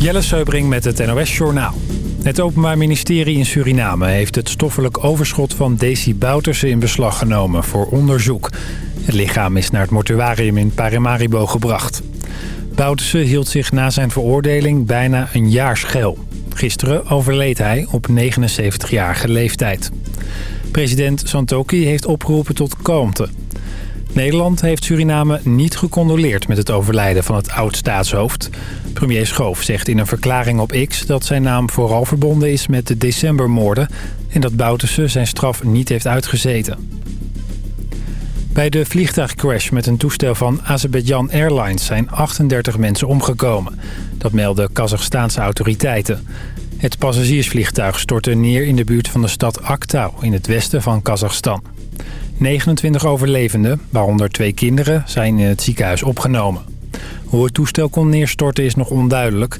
Jelle Seubring met het NOS Journaal. Het Openbaar Ministerie in Suriname heeft het stoffelijk overschot van Desi Bouterse in beslag genomen voor onderzoek. Het lichaam is naar het mortuarium in Paramaribo gebracht. Bouterse hield zich na zijn veroordeling bijna een jaar schel. Gisteren overleed hij op 79-jarige leeftijd. President Santoki heeft opgeroepen tot kalmte. Nederland heeft Suriname niet gecondoleerd met het overlijden van het oud-staatshoofd. Premier Schoof zegt in een verklaring op X dat zijn naam vooral verbonden is met de decembermoorden... en dat Bouterse zijn straf niet heeft uitgezeten. Bij de vliegtuigcrash met een toestel van Azerbaijan Airlines zijn 38 mensen omgekomen. Dat melden Kazachstaanse autoriteiten. Het passagiersvliegtuig stortte neer in de buurt van de stad Aktau in het westen van Kazachstan. 29 overlevenden, waaronder twee kinderen, zijn in het ziekenhuis opgenomen. Hoe het toestel kon neerstorten is nog onduidelijk.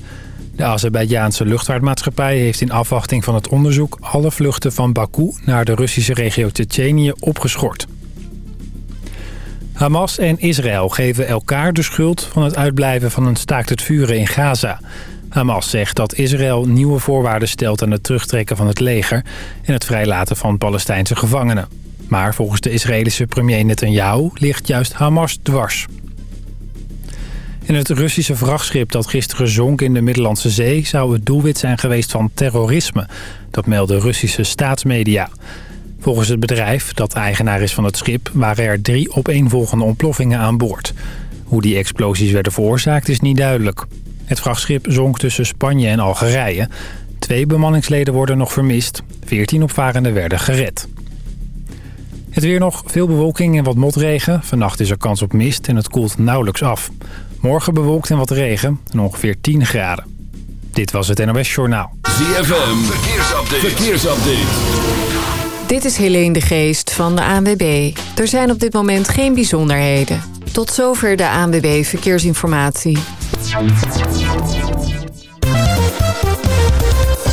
De Azerbeidzjaanse luchtvaartmaatschappij heeft in afwachting van het onderzoek... alle vluchten van Baku naar de Russische regio Tsjetsjenië opgeschort. Hamas en Israël geven elkaar de schuld van het uitblijven van een staakt het vuren in Gaza. Hamas zegt dat Israël nieuwe voorwaarden stelt aan het terugtrekken van het leger... en het vrijlaten van Palestijnse gevangenen. Maar volgens de Israëlische premier Netanyahu ligt juist Hamas dwars. En het Russische vrachtschip dat gisteren zonk in de Middellandse Zee... zou het doelwit zijn geweest van terrorisme. Dat melden Russische staatsmedia. Volgens het bedrijf, dat eigenaar is van het schip... waren er drie opeenvolgende ontploffingen aan boord. Hoe die explosies werden veroorzaakt is niet duidelijk. Het vrachtschip zonk tussen Spanje en Algerije. Twee bemanningsleden worden nog vermist. Veertien opvarenden werden gered. Het weer nog, veel bewolking en wat motregen. Vannacht is er kans op mist en het koelt nauwelijks af. Morgen bewolkt en wat regen en ongeveer 10 graden. Dit was het NOS Journaal. ZFM, verkeersupdate. verkeersupdate. Dit is Helene de Geest van de ANWB. Er zijn op dit moment geen bijzonderheden. Tot zover de ANWB Verkeersinformatie.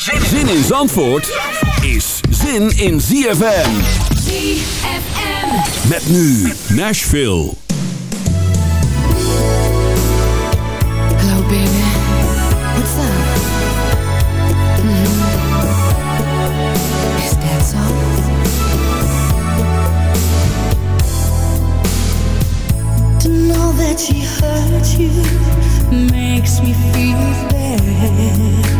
Zin in Zandvoort is zin in ZFM. ZFM. Met nu Nashville. Hello, baby. What's up? Mhm. Is that so? To know that she hurt you makes me feel bad.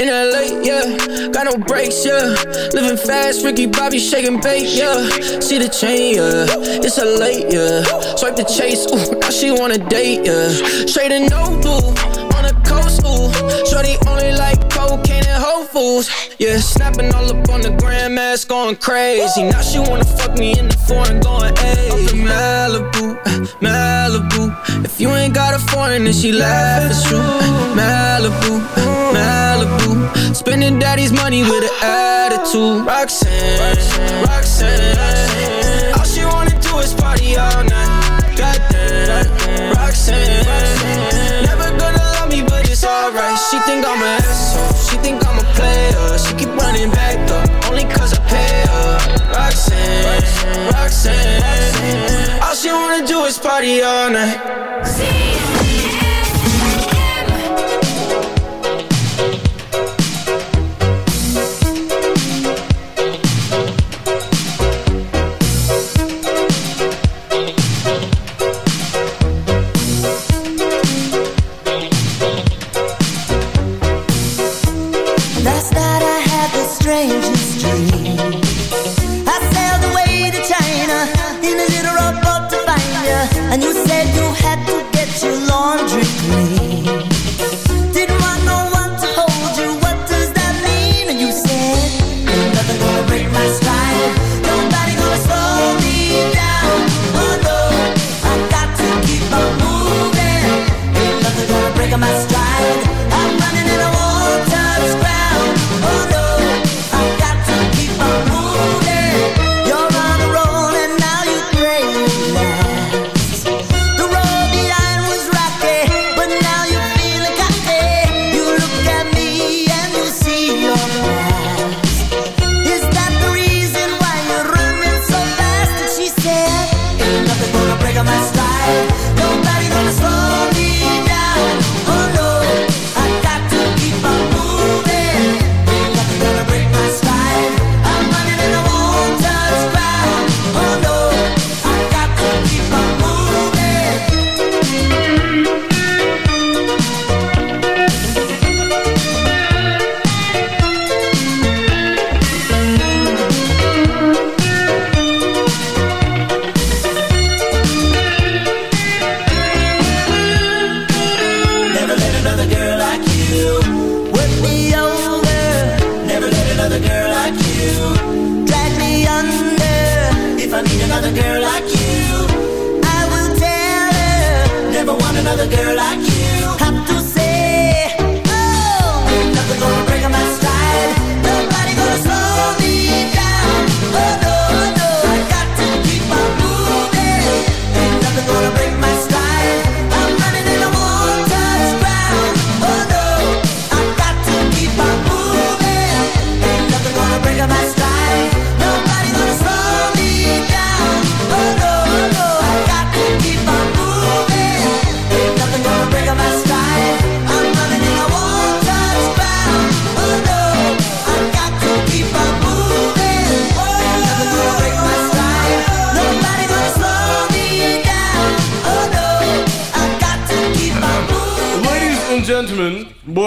In LA, yeah, got no brakes, yeah. Living fast, Ricky Bobby shaking bait, yeah. See the chain, yeah. It's a late, yeah. Swipe the chase, ooh, now she wanna date, yeah. Straight and no blue, on the coast, ooh. Shorty only like cocaine and Whole Foods, yeah. Snapping all up on the grandmas, going crazy. Now she wanna fuck me in the foreign, going, in Malibu, Malibu. If you ain't got a foreign, then she laugh at you. Uh, Malibu, Malibu. Spending daddy's money with an attitude. Roxanne, Roxanne, All she wanna do is party all night. Goddamn, Roxanne. Never gonna love me, but it's alright. She think I'm an asshole. She think I'm a player. She keep running back though, only cause I pay her. Uh, Roxanne, Roxanne. All she wanna do is party all night. Last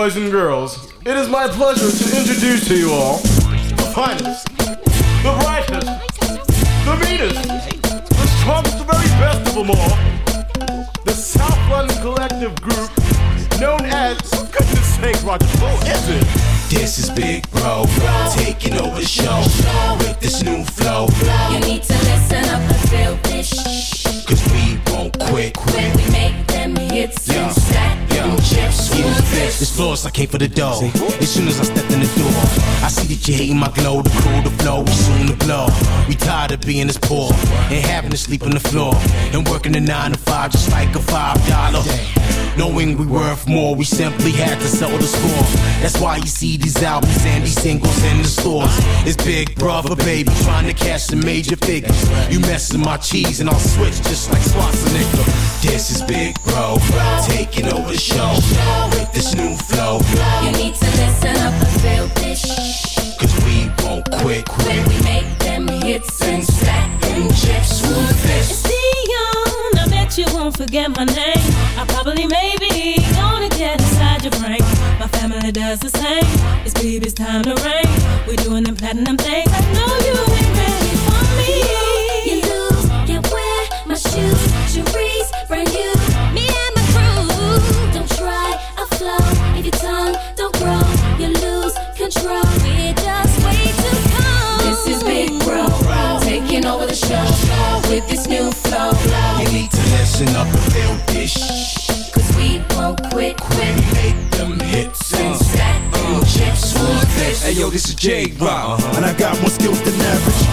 boys and girls, it is my pleasure to introduce to you all the dough. As soon as I stepped in the door, I see that you hating my glow, the cool, the flow, we soon to blow. We tired of being this poor and having to sleep on the floor and working a nine to five just like a five dollar. Knowing we worth more, we simply had to sell the score. That's why you see these albums and these singles in the stores. It's Big Brother, baby, trying to cash some major figures. You messing my cheese and I'll switch just like Schwarzenegger. This is Big Bro, taking over the show with this new flow. You need to listen up and feel this. Cause we won't quit. When we make them hits and stack you won't forget my name. I probably maybe gonna get inside your brain. My family does the same. It's baby's time to reign. We're doing them platinum things. I know you ain't ready for me. You lose, can't wear my shoes, Cherise, brand new. Me and my crew. Don't try, I'll flow. Listen up and feel this. Cause we won't quit, quit. Make them hits And stack them chips, who's this? Hey yo, this is J Rock. Uh-huh. And I got more skills than average.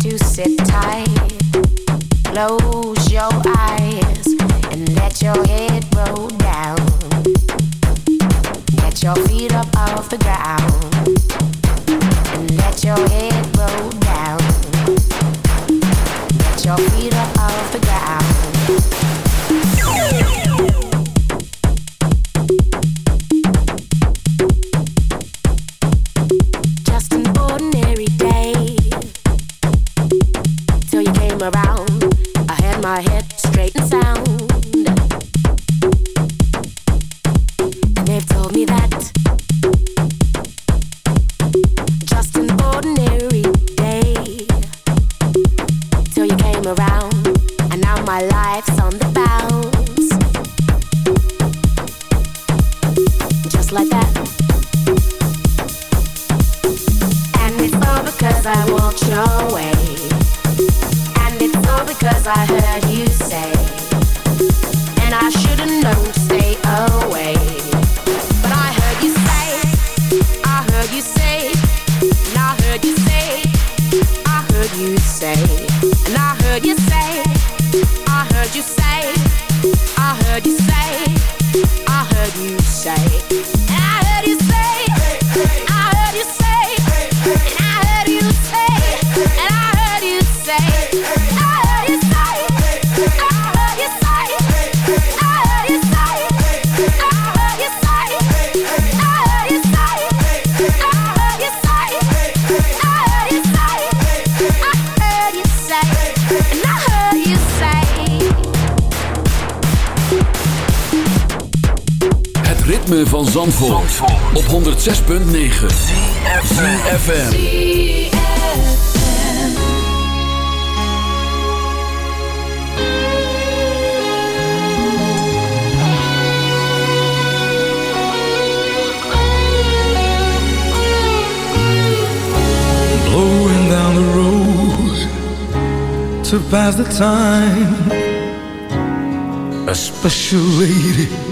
to sit tight. Close your eyes and let your head roll down. Get your feet up off the ground and let your head. ritme van Zandvoort, Zandvoort. op 106.9 CFFM Blowing down the road To pass the time A special lady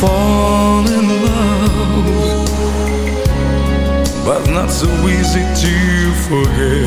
fall in love But not so easy to forget.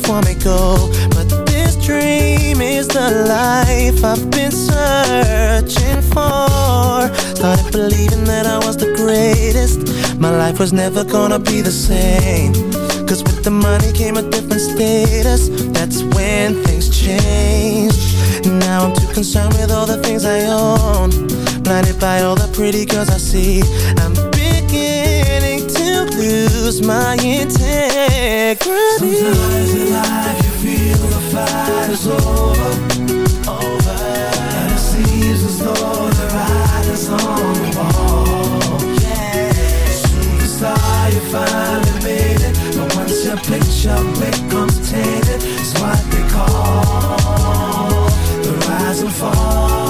Before me go. But this dream is the life I've been searching for. Started believing that I was the greatest. My life was never gonna be the same. Cause with the money came a different status. That's when things changed. Now I'm too concerned with all the things I own. Blinded by all the pretty girls I see. I'm beginning to lose my integrity. Sometimes in life you feel the fight is over, over, and it seems as though the writing's on the wall. Yeah, superstar, you finally made it, but once your picture becomes tainted, it's what they call the rise and fall.